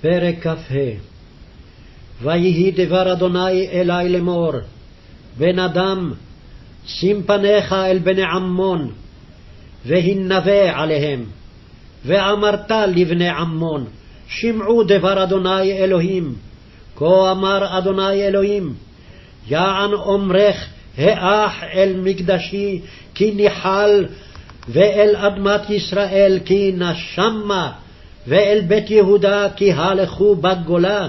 פרק כ"ה ויהי דבר אדוני אלי לאמור, בן אדם, שים פניך אל בני עמון, והנבא עליהם. ואמרת לבני עמון, שמעו דבר אדוני אלוהים, כה אמר אדוני אלוהים, יען אומרך האח אל מקדשי כי ניחל, ואל אדמת ישראל כי נשמה, ואל בית יהודה כי הלכו בגולה.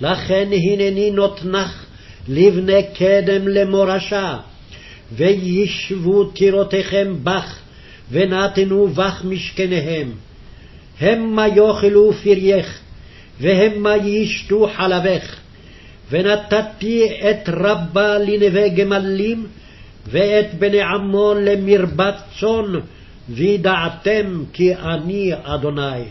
לכן הנני נותנך לבני קדם למורשה, וישבו טירותיכם בך, ונתנו בך משכניהם. המה יאכלו פרייך, והמה ישתו חלבך. ונתתי את רבה לנווה גמלים, ואת בני עמון למרבת צאן, וידעתם כי אני אדוני.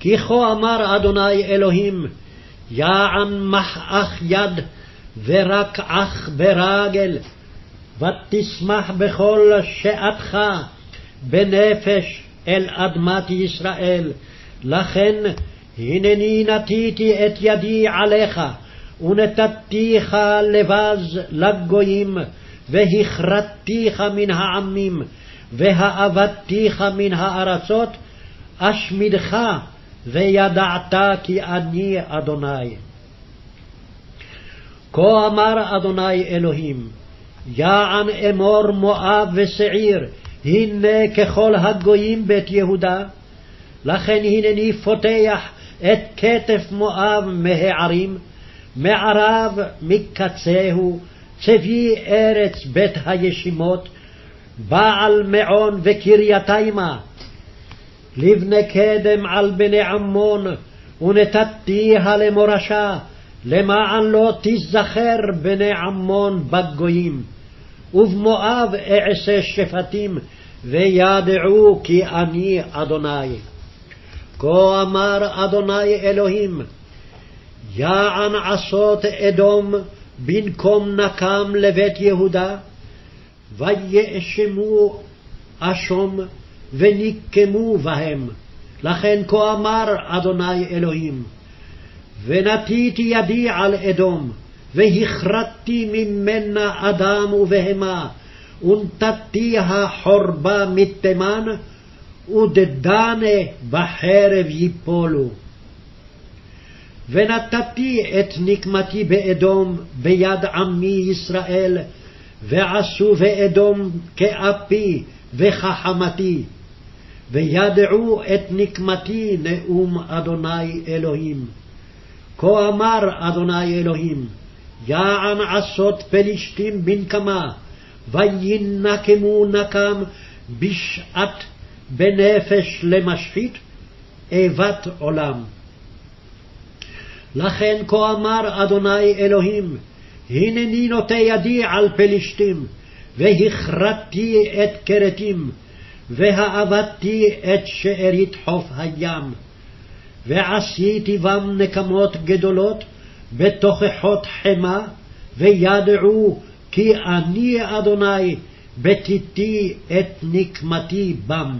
כי כה אמר אדוני אלוהים, יען מחאך יד, ורק אך ברגל, ותשמח בכל שעתך בנפש אל אדמת ישראל. לכן הנני נטיתי את ידי עליך, ונתתיך לבז לגויים, והכרתיך מן העמים, והאבדתיך מן הארצות, אשמידך, וידעת כי אני אדוני. כה אמר אדוני אלוהים, יען אמור מואב ושעיר, הנה ככל הגויים בית יהודה, לכן הנני פותח את כתף מואב מהערים, מערב מקצהו, צבי ארץ בית הישימות, בעל מעון וקרייתימה, לבני קדם על בני עמון, ונתתיה למורשה, למען לא תזכר בני עמון בגויים. ובמואב אעשה שפטים, וידעו כי אני אדוני. כה אמר אדוני אלוהים, יען עשות אדום במקום נקם לבית יהודה, ויאשמו אשום ונקמו בהם. לכן כה אמר אדוני אלוהים, ונטיתי ידי על אדום, והכרתתי ממנה אדם ובהמה, ונתתיה חורבה מתימן, ודדנה בחרב יפולו. ונתתי את נקמתי באדום ביד עמי ישראל, ועשו באדום כאפי וכחמתי, וידעו את נקמתי נאום אדוני אלוהים. כה אמר אדוני אלוהים, יען עשות פלשתים בנקמה, וינקמו נקם בשעת בנפש למשחית, איבת עולם. לכן כה אמר אדוני אלוהים, הנני נוטה ידי על פלשתים, והכרתתי את כרתים, והאבדתי את שארית חוף הים. ועשיתי בם נקמות גדולות בתוכחות חמה, וידעו כי אני אדוני בתיתי את נקמתי בם.